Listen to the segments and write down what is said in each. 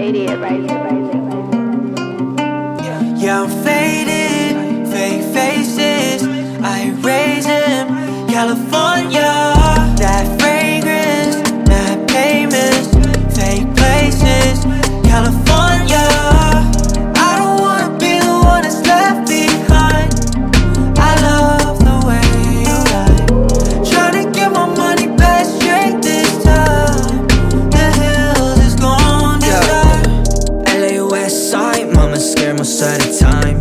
88rising, rising, rising. Yeah, I'm faded, fake faces. I raise him, California. Mama scared most of the time.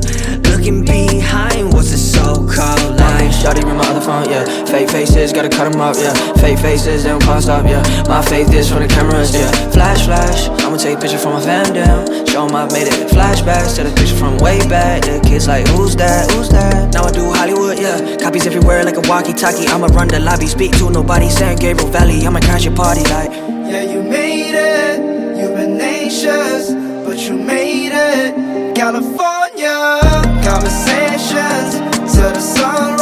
Looking behind, what's it so called life? Shawty with my other phone, yeah. Fake faces, gotta cut 'em up, yeah. Fake faces, they don't cost up, yeah. My faith is from the cameras, yeah. Flash, flash, I'ma take a picture from my fam down. Show 'em I've made it flashbacks to the picture from way back. The kids like, who's that? Who's that? Now I do Hollywood, yeah. Copies everywhere like a walkie-talkie. I'ma run the lobby, speak to nobody. San Gabriel Valley, I'ma crash your party like. Yeah, you made it. You've been anxious, but you made it. California conversations till the sunrise.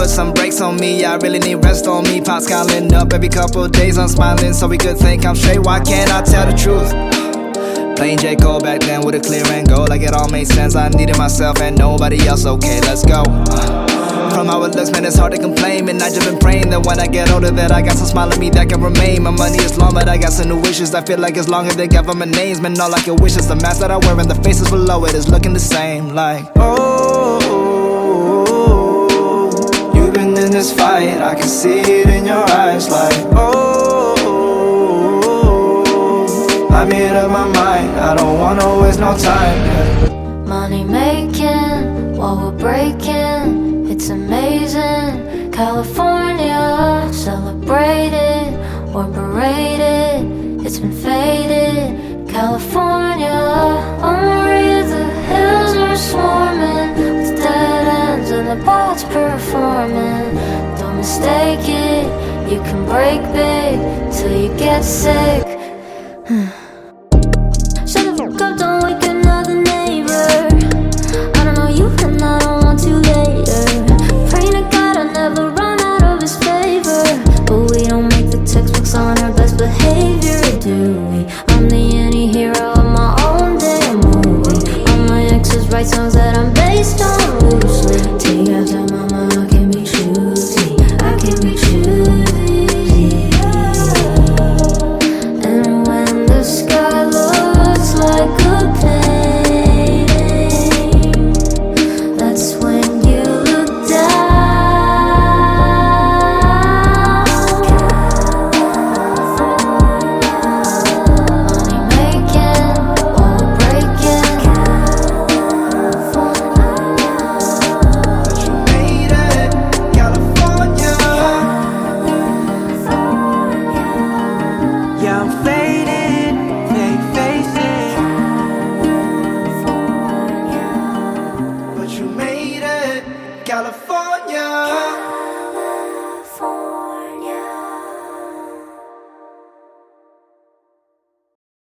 Put some brakes on me. I really need rest on me. Pots calling up every couple days. I'm smiling, so we could think I'm straight. Why can't I tell the truth? Playing J. Cole back then with a clear and goal. Like it all made sense. I needed myself and nobody else. Okay, let's go. From how it looks, man, it's hard to complain. And I just been praying that when I get older, that I got some smile on me that can remain. My money is long, but I got some new wishes. I feel like it's longer than government names. Man, all I can wish is the mask that I wear and the faces below it is looking the same. Like, oh, this fight. I can see it in your eyes. Like, oh, I made up my mind. I don't wanna waste no time. Yeah. Money making while we're breaking, it's amazing. California, celebrated or berated, it's been faded. California, on you can break big till you get sick.